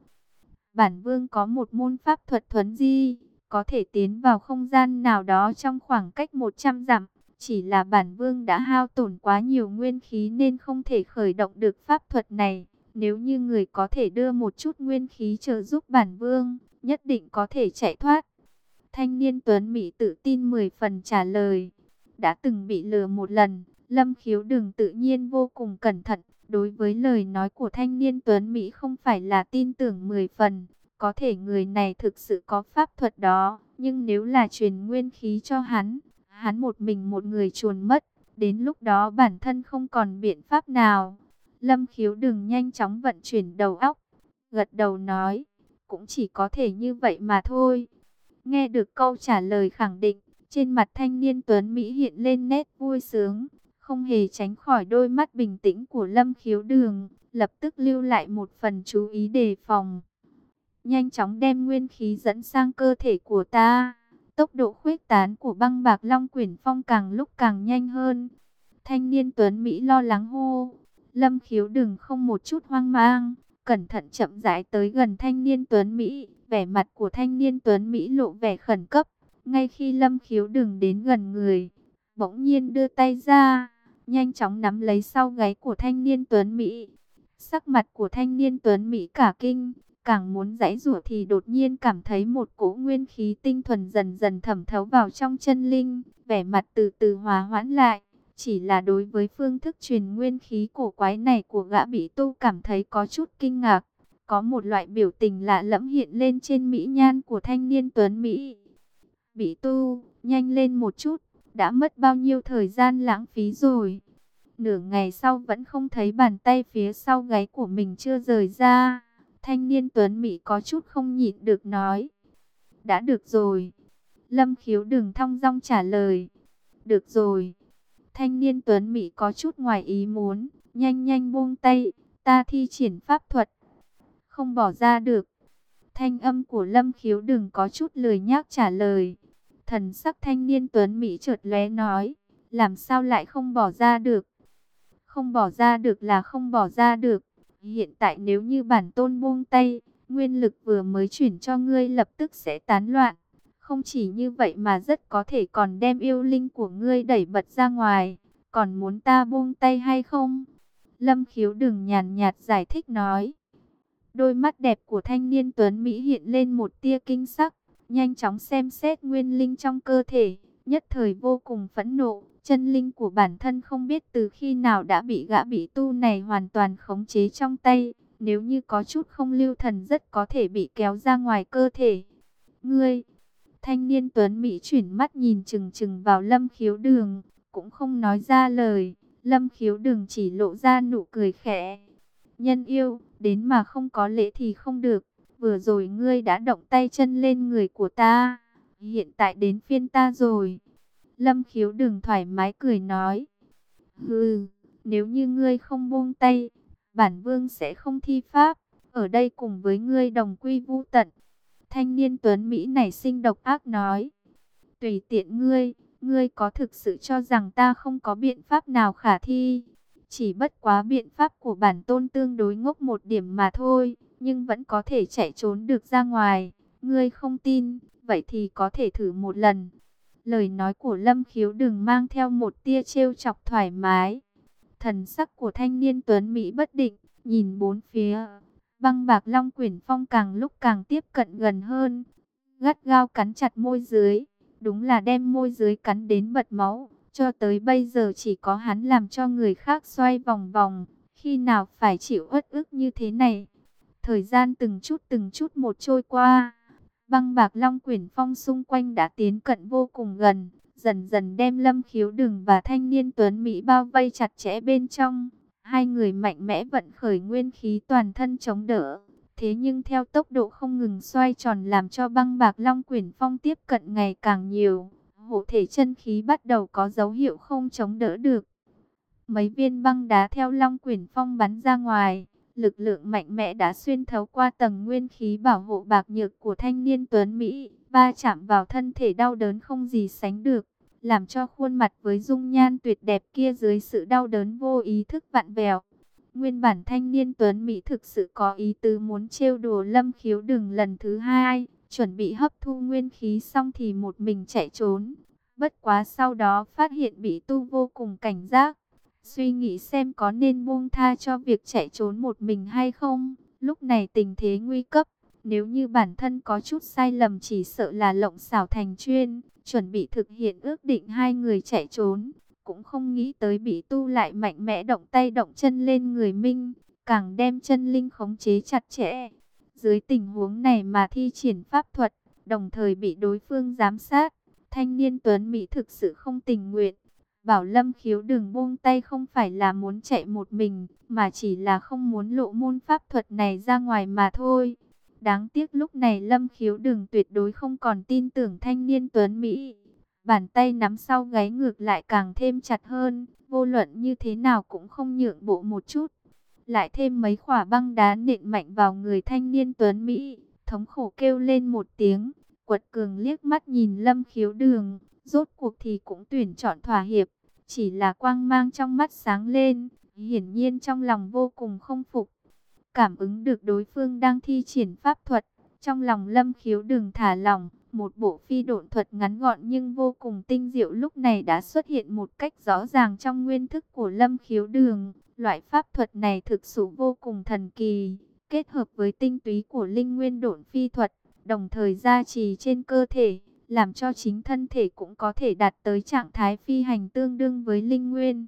Bản vương có một môn pháp thuật thuấn di, có thể tiến vào không gian nào đó trong khoảng cách 100 dặm. Chỉ là bản vương đã hao tổn quá nhiều nguyên khí nên không thể khởi động được pháp thuật này. Nếu như người có thể đưa một chút nguyên khí trợ giúp bản vương, nhất định có thể chạy thoát. Thanh niên Tuấn Mỹ tự tin 10 phần trả lời. Đã từng bị lừa một lần, Lâm Khiếu Đừng tự nhiên vô cùng cẩn thận. Đối với lời nói của thanh niên Tuấn Mỹ không phải là tin tưởng 10 phần. Có thể người này thực sự có pháp thuật đó, nhưng nếu là truyền nguyên khí cho hắn, hắn một mình một người chuồn mất. Đến lúc đó bản thân không còn biện pháp nào. Lâm khiếu đừng nhanh chóng vận chuyển đầu óc. Gật đầu nói, cũng chỉ có thể như vậy mà thôi. Nghe được câu trả lời khẳng định, trên mặt thanh niên Tuấn Mỹ hiện lên nét vui sướng. Không hề tránh khỏi đôi mắt bình tĩnh của Lâm khiếu đường, lập tức lưu lại một phần chú ý đề phòng. Nhanh chóng đem nguyên khí dẫn sang cơ thể của ta. Tốc độ khuếch tán của băng bạc long quyển phong càng lúc càng nhanh hơn. Thanh niên Tuấn Mỹ lo lắng hô. Lâm khiếu đừng không một chút hoang mang, cẩn thận chậm rãi tới gần thanh niên Tuấn Mỹ. Vẻ mặt của thanh niên Tuấn Mỹ lộ vẻ khẩn cấp. Ngay khi Lâm khiếu đừng đến gần người, bỗng nhiên đưa tay ra, nhanh chóng nắm lấy sau gáy của thanh niên Tuấn Mỹ. Sắc mặt của thanh niên Tuấn Mỹ cả kinh, càng muốn giãy rủa thì đột nhiên cảm thấy một cỗ nguyên khí tinh thuần dần dần thẩm thấu vào trong chân linh, vẻ mặt từ từ hòa hoãn lại. Chỉ là đối với phương thức truyền nguyên khí cổ quái này của gã bị tu cảm thấy có chút kinh ngạc. Có một loại biểu tình lạ lẫm hiện lên trên mỹ nhan của thanh niên tuấn Mỹ. Bị tu, nhanh lên một chút, đã mất bao nhiêu thời gian lãng phí rồi. Nửa ngày sau vẫn không thấy bàn tay phía sau gáy của mình chưa rời ra. Thanh niên tuấn Mỹ có chút không nhịn được nói. Đã được rồi. Lâm khiếu đừng thong dong trả lời. Được rồi. Thanh niên Tuấn Mỹ có chút ngoài ý muốn, nhanh nhanh buông tay, ta thi triển pháp thuật. Không bỏ ra được. Thanh âm của Lâm Khiếu đừng có chút lười nhác trả lời. Thần sắc thanh niên Tuấn Mỹ chợt lóe nói, làm sao lại không bỏ ra được? Không bỏ ra được là không bỏ ra được. Hiện tại nếu như bản tôn buông tay, nguyên lực vừa mới chuyển cho ngươi lập tức sẽ tán loạn. Không chỉ như vậy mà rất có thể còn đem yêu linh của ngươi đẩy bật ra ngoài. Còn muốn ta buông tay hay không? Lâm khiếu đừng nhàn nhạt giải thích nói. Đôi mắt đẹp của thanh niên Tuấn Mỹ hiện lên một tia kinh sắc. Nhanh chóng xem xét nguyên linh trong cơ thể. Nhất thời vô cùng phẫn nộ. Chân linh của bản thân không biết từ khi nào đã bị gã bị tu này hoàn toàn khống chế trong tay. Nếu như có chút không lưu thần rất có thể bị kéo ra ngoài cơ thể. Ngươi, thanh niên tuấn Mỹ chuyển mắt nhìn chừng chừng vào lâm khiếu đường, cũng không nói ra lời. Lâm khiếu đường chỉ lộ ra nụ cười khẽ. Nhân yêu, đến mà không có lễ thì không được. Vừa rồi ngươi đã động tay chân lên người của ta. Hiện tại đến phiên ta rồi. Lâm khiếu đừng thoải mái cười nói. Hừ, nếu như ngươi không buông tay, bản vương sẽ không thi pháp. Ở đây cùng với ngươi đồng quy vu tận. Thanh niên tuấn Mỹ này sinh độc ác nói. Tùy tiện ngươi, ngươi có thực sự cho rằng ta không có biện pháp nào khả thi. Chỉ bất quá biện pháp của bản tôn tương đối ngốc một điểm mà thôi, nhưng vẫn có thể chạy trốn được ra ngoài. Ngươi không tin, vậy thì có thể thử một lần. Lời nói của Lâm Khiếu đừng mang theo một tia trêu chọc thoải mái. Thần sắc của thanh niên tuấn Mỹ bất định, nhìn bốn phía. Băng bạc long quyển phong càng lúc càng tiếp cận gần hơn. Gắt gao cắn chặt môi dưới. Đúng là đem môi dưới cắn đến bật máu. Cho tới bây giờ chỉ có hắn làm cho người khác xoay vòng vòng. Khi nào phải chịu uất ức như thế này. Thời gian từng chút từng chút một trôi qua. Băng bạc long quyển phong xung quanh đã tiến cận vô cùng gần, dần dần đem lâm khiếu đừng và thanh niên tuấn Mỹ bao vây chặt chẽ bên trong. Hai người mạnh mẽ vận khởi nguyên khí toàn thân chống đỡ. Thế nhưng theo tốc độ không ngừng xoay tròn làm cho băng bạc long quyển phong tiếp cận ngày càng nhiều. Hộ thể chân khí bắt đầu có dấu hiệu không chống đỡ được. Mấy viên băng đá theo long quyển phong bắn ra ngoài Lực lượng mạnh mẽ đã xuyên thấu qua tầng nguyên khí bảo hộ bạc nhược của thanh niên tuấn Mỹ, ba chạm vào thân thể đau đớn không gì sánh được, làm cho khuôn mặt với dung nhan tuyệt đẹp kia dưới sự đau đớn vô ý thức vặn vẹo. Nguyên bản thanh niên tuấn Mỹ thực sự có ý tứ muốn trêu đùa lâm khiếu đừng lần thứ hai, chuẩn bị hấp thu nguyên khí xong thì một mình chạy trốn. Bất quá sau đó phát hiện bị tu vô cùng cảnh giác, Suy nghĩ xem có nên buông tha cho việc chạy trốn một mình hay không. Lúc này tình thế nguy cấp. Nếu như bản thân có chút sai lầm chỉ sợ là lộng xảo thành chuyên. Chuẩn bị thực hiện ước định hai người chạy trốn. Cũng không nghĩ tới bị tu lại mạnh mẽ động tay động chân lên người Minh. Càng đem chân linh khống chế chặt chẽ. Dưới tình huống này mà thi triển pháp thuật. Đồng thời bị đối phương giám sát. Thanh niên Tuấn Mỹ thực sự không tình nguyện Bảo Lâm khiếu đừng buông tay không phải là muốn chạy một mình, mà chỉ là không muốn lộ môn pháp thuật này ra ngoài mà thôi. Đáng tiếc lúc này Lâm khiếu đừng tuyệt đối không còn tin tưởng thanh niên tuấn Mỹ. Bàn tay nắm sau gáy ngược lại càng thêm chặt hơn, vô luận như thế nào cũng không nhượng bộ một chút. Lại thêm mấy khỏa băng đá nện mạnh vào người thanh niên tuấn Mỹ, thống khổ kêu lên một tiếng, quật cường liếc mắt nhìn Lâm khiếu đường, Rốt cuộc thì cũng tuyển chọn thỏa hiệp, chỉ là quang mang trong mắt sáng lên, hiển nhiên trong lòng vô cùng không phục. Cảm ứng được đối phương đang thi triển pháp thuật, trong lòng lâm khiếu Đường thả lỏng, một bộ phi độn thuật ngắn gọn nhưng vô cùng tinh diệu lúc này đã xuất hiện một cách rõ ràng trong nguyên thức của lâm khiếu đường. Loại pháp thuật này thực sự vô cùng thần kỳ, kết hợp với tinh túy của linh nguyên độn phi thuật, đồng thời gia trì trên cơ thể làm cho chính thân thể cũng có thể đạt tới trạng thái phi hành tương đương với linh nguyên.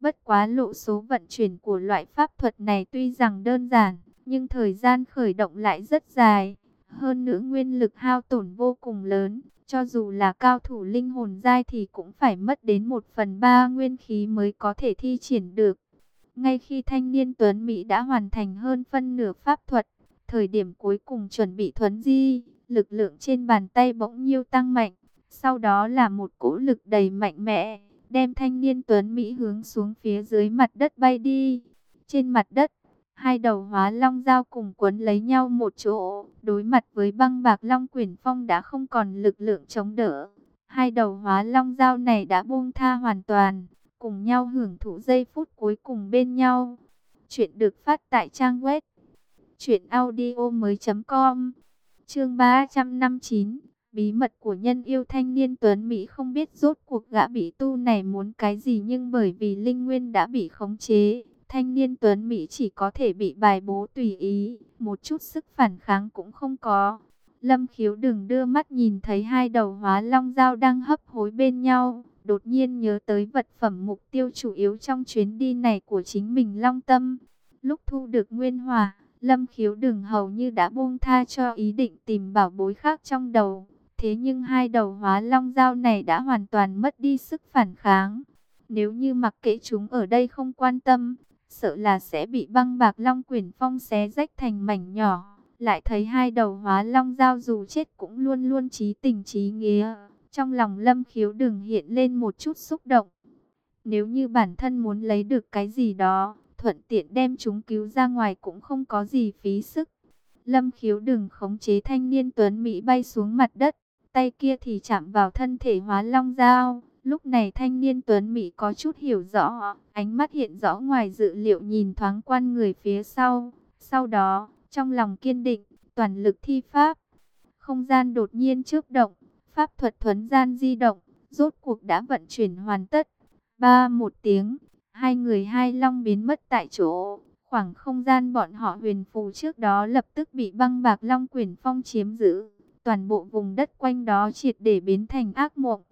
Bất quá lộ số vận chuyển của loại pháp thuật này tuy rằng đơn giản, nhưng thời gian khởi động lại rất dài. Hơn nữa nguyên lực hao tổn vô cùng lớn, cho dù là cao thủ linh hồn giai thì cũng phải mất đến một phần ba nguyên khí mới có thể thi triển được. Ngay khi thanh niên Tuấn Mỹ đã hoàn thành hơn phân nửa pháp thuật, thời điểm cuối cùng chuẩn bị thuấn di, lực lượng trên bàn tay bỗng nhiêu tăng mạnh. Sau đó là một cỗ lực đầy mạnh mẽ, đem thanh niên tuấn Mỹ hướng xuống phía dưới mặt đất bay đi. Trên mặt đất, hai đầu hóa long dao cùng quấn lấy nhau một chỗ, đối mặt với băng bạc long quyển phong đã không còn lực lượng chống đỡ. Hai đầu hóa long dao này đã buông tha hoàn toàn, cùng nhau hưởng thụ giây phút cuối cùng bên nhau. Chuyện được phát tại trang web chuyện audio mới.com Chương 359 Bí mật của nhân yêu thanh niên Tuấn Mỹ không biết rốt cuộc gã bị tu này muốn cái gì nhưng bởi vì linh nguyên đã bị khống chế, thanh niên Tuấn Mỹ chỉ có thể bị bài bố tùy ý, một chút sức phản kháng cũng không có. Lâm khiếu đừng đưa mắt nhìn thấy hai đầu hóa long dao đang hấp hối bên nhau, đột nhiên nhớ tới vật phẩm mục tiêu chủ yếu trong chuyến đi này của chính mình long tâm. Lúc thu được nguyên hòa, lâm khiếu đừng hầu như đã buông tha cho ý định tìm bảo bối khác trong đầu. Thế nhưng hai đầu hóa long dao này đã hoàn toàn mất đi sức phản kháng. Nếu như mặc kệ chúng ở đây không quan tâm, sợ là sẽ bị băng bạc long quyển phong xé rách thành mảnh nhỏ. Lại thấy hai đầu hóa long dao dù chết cũng luôn luôn trí tình trí nghĩa. Trong lòng lâm khiếu đừng hiện lên một chút xúc động. Nếu như bản thân muốn lấy được cái gì đó, thuận tiện đem chúng cứu ra ngoài cũng không có gì phí sức. Lâm khiếu đừng khống chế thanh niên tuấn Mỹ bay xuống mặt đất, tay kia thì chạm vào thân thể hóa long dao. Lúc này thanh niên tuấn Mỹ có chút hiểu rõ, ánh mắt hiện rõ ngoài dự liệu nhìn thoáng quan người phía sau. Sau đó, trong lòng kiên định, toàn lực thi pháp. Không gian đột nhiên chớp động, pháp thuật thuấn gian di động, rốt cuộc đã vận chuyển hoàn tất. Ba một tiếng, hai người hai long biến mất tại chỗ. Khoảng không gian bọn họ huyền phù trước đó lập tức bị băng bạc long quyển phong chiếm giữ. Toàn bộ vùng đất quanh đó triệt để biến thành ác mộng.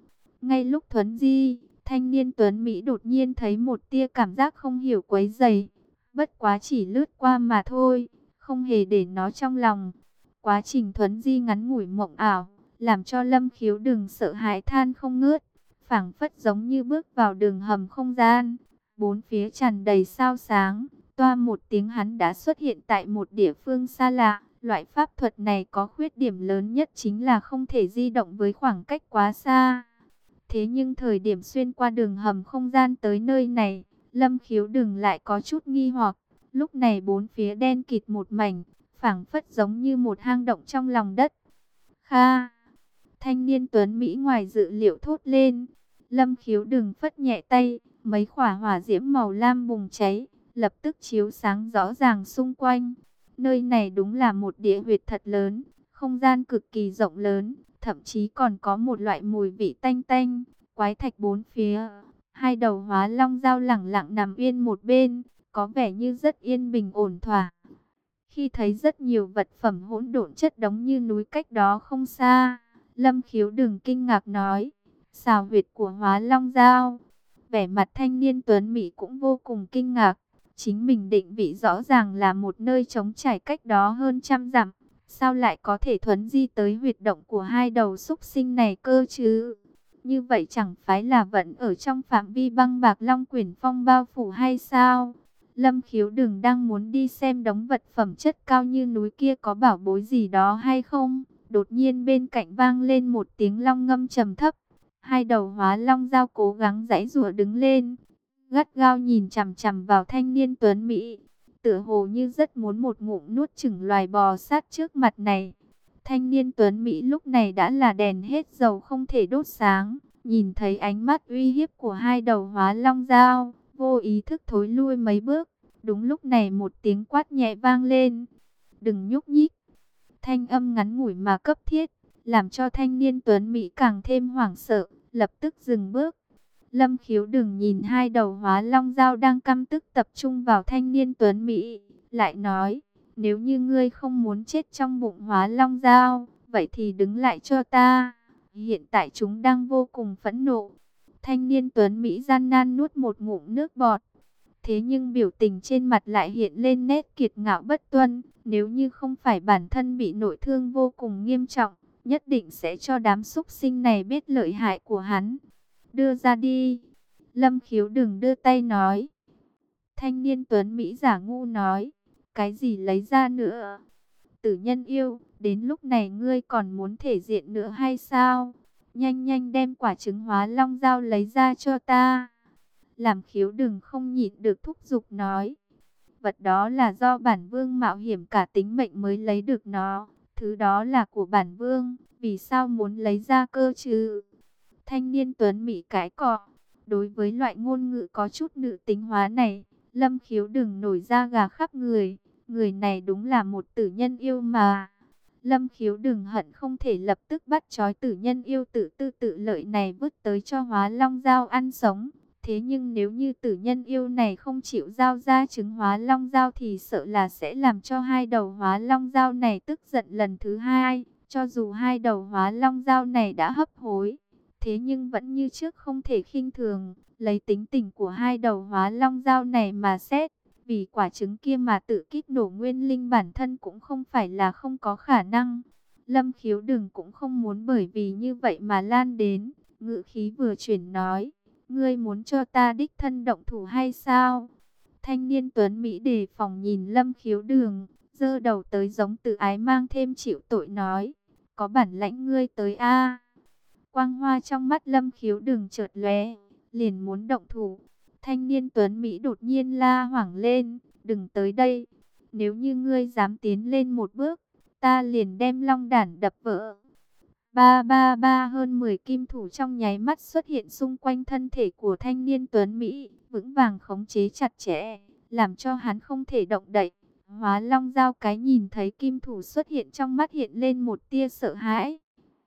Ngay lúc thuấn di, thanh niên tuấn Mỹ đột nhiên thấy một tia cảm giác không hiểu quấy dày. Bất quá chỉ lướt qua mà thôi, không hề để nó trong lòng. Quá trình thuấn di ngắn ngủi mộng ảo, làm cho lâm khiếu đừng sợ hãi than không ngớt. phảng phất giống như bước vào đường hầm không gian, bốn phía tràn đầy sao sáng. Toa một tiếng hắn đã xuất hiện tại một địa phương xa lạ. Loại pháp thuật này có khuyết điểm lớn nhất chính là không thể di động với khoảng cách quá xa. Thế nhưng thời điểm xuyên qua đường hầm không gian tới nơi này, Lâm Khiếu đừng lại có chút nghi hoặc. Lúc này bốn phía đen kịt một mảnh, phảng phất giống như một hang động trong lòng đất. Kha! Thanh niên tuấn Mỹ ngoài dự liệu thốt lên. Lâm Khiếu đừng phất nhẹ tay, mấy khỏa hỏa diễm màu lam bùng cháy, lập tức chiếu sáng rõ ràng xung quanh. Nơi này đúng là một địa huyệt thật lớn, không gian cực kỳ rộng lớn, thậm chí còn có một loại mùi vị tanh tanh, quái thạch bốn phía. Hai đầu hóa long dao lẳng lặng nằm yên một bên, có vẻ như rất yên bình ổn thỏa. Khi thấy rất nhiều vật phẩm hỗn độn chất đống như núi cách đó không xa, Lâm Khiếu đừng kinh ngạc nói, xào huyệt của hóa long dao. Vẻ mặt thanh niên tuấn Mỹ cũng vô cùng kinh ngạc, chính mình định vị rõ ràng là một nơi trống trải cách đó hơn trăm dặm. Sao lại có thể thuấn di tới huyệt động của hai đầu xúc sinh này cơ chứ? Như vậy chẳng phải là vẫn ở trong phạm vi băng bạc long quyển phong bao phủ hay sao? Lâm khiếu đừng đang muốn đi xem đống vật phẩm chất cao như núi kia có bảo bối gì đó hay không? Đột nhiên bên cạnh vang lên một tiếng long ngâm trầm thấp. Hai đầu hóa long dao cố gắng giãy rùa đứng lên. Gắt gao nhìn chằm chằm vào thanh niên tuấn Mỹ tựa hồ như rất muốn một ngụm nuốt chửng loài bò sát trước mặt này. Thanh niên tuấn Mỹ lúc này đã là đèn hết dầu không thể đốt sáng, nhìn thấy ánh mắt uy hiếp của hai đầu hóa long dao, vô ý thức thối lui mấy bước. Đúng lúc này một tiếng quát nhẹ vang lên, đừng nhúc nhích. Thanh âm ngắn ngủi mà cấp thiết, làm cho thanh niên tuấn Mỹ càng thêm hoảng sợ, lập tức dừng bước. Lâm khiếu đừng nhìn hai đầu hóa long dao đang căm tức tập trung vào thanh niên tuấn Mỹ. Lại nói, nếu như ngươi không muốn chết trong bụng hóa long dao, vậy thì đứng lại cho ta. Hiện tại chúng đang vô cùng phẫn nộ. Thanh niên tuấn Mỹ gian nan nuốt một ngụm nước bọt. Thế nhưng biểu tình trên mặt lại hiện lên nét kiệt ngạo bất tuân. Nếu như không phải bản thân bị nội thương vô cùng nghiêm trọng, nhất định sẽ cho đám súc sinh này biết lợi hại của hắn đưa ra đi. Lâm khiếu đừng đưa tay nói. Thanh niên tuấn Mỹ giả ngu nói, cái gì lấy ra nữa? Tử nhân yêu, đến lúc này ngươi còn muốn thể diện nữa hay sao? Nhanh nhanh đem quả trứng hóa long dao lấy ra cho ta. Làm khiếu đừng không nhịn được thúc giục nói. Vật đó là do bản vương mạo hiểm cả tính mệnh mới lấy được nó. Thứ đó là của bản vương, vì sao muốn lấy ra cơ chứ? Thanh niên tuấn Mỹ cái cọ. Đối với loại ngôn ngữ có chút nữ tính hóa này, Lâm khiếu đừng nổi ra gà khắp người. Người này đúng là một tử nhân yêu mà. Lâm khiếu đừng hận không thể lập tức bắt trói tử nhân yêu tự tư tự lợi này vứt tới cho hóa long dao ăn sống. Thế nhưng nếu như tử nhân yêu này không chịu giao ra trứng hóa long giao thì sợ là sẽ làm cho hai đầu hóa long giao này tức giận lần thứ hai. Cho dù hai đầu hóa long giao này đã hấp hối, Thế nhưng vẫn như trước không thể khinh thường, lấy tính tình của hai đầu hóa long dao này mà xét. Vì quả trứng kia mà tự kích nổ nguyên linh bản thân cũng không phải là không có khả năng. Lâm khiếu đừng cũng không muốn bởi vì như vậy mà lan đến. Ngự khí vừa chuyển nói, ngươi muốn cho ta đích thân động thủ hay sao? Thanh niên tuấn Mỹ đề phòng nhìn lâm khiếu đường, dơ đầu tới giống tự ái mang thêm chịu tội nói. Có bản lãnh ngươi tới a Quang hoa trong mắt lâm khiếu đường chợt lóe, liền muốn động thủ. Thanh niên tuấn Mỹ đột nhiên la hoảng lên, đừng tới đây. Nếu như ngươi dám tiến lên một bước, ta liền đem long đản đập vỡ. Ba ba ba hơn 10 kim thủ trong nháy mắt xuất hiện xung quanh thân thể của thanh niên tuấn Mỹ, vững vàng khống chế chặt chẽ, làm cho hắn không thể động đậy. Hóa long giao cái nhìn thấy kim thủ xuất hiện trong mắt hiện lên một tia sợ hãi.